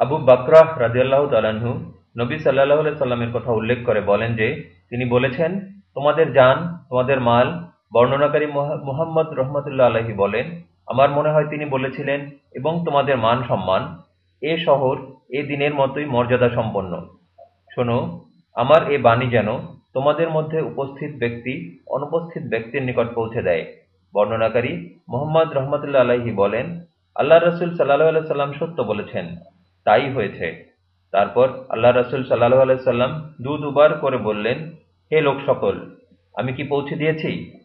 আবু বাকরাহ রাজিয়াল্লাহ তালাহু নবী সাল্লাহ সাল্লামের কথা উল্লেখ করে বলেন যে, তিনি বলেছেন, তোমাদের যান তোমাদের মাল, বর্ণনাকারী মুহাম্মদ রহমতুল্লাহ আলহী বলেন, আমার মনে হয় তিনি বলেছিলেন, এবং তোমাদের মান সম্মান, এ শহর, এ দিনের মতোই মর্যাদা সম্পন্ন। শোনো, আমার এ বাণী যেন তোমাদের মধ্যে উপস্থিত ব্যক্তি, অনুপস্থিত ব্যক্তির নিকট পৌঁছে দেয়। বর্ণনাকারী মোহাম্মদ রহমতুল্লাহ আলাহি বলেন আল্লাহ রসুল সাল্লাহ সাল্লাম সত্য বলেছেন তাই হয়েছে। তারপর আল্লাহ রসুল সাল্লাহ আলাইসাল্লাম দু দুবার করে বললেন, হে লোক সকল আমি কি পৌঁছে দিয়েছি?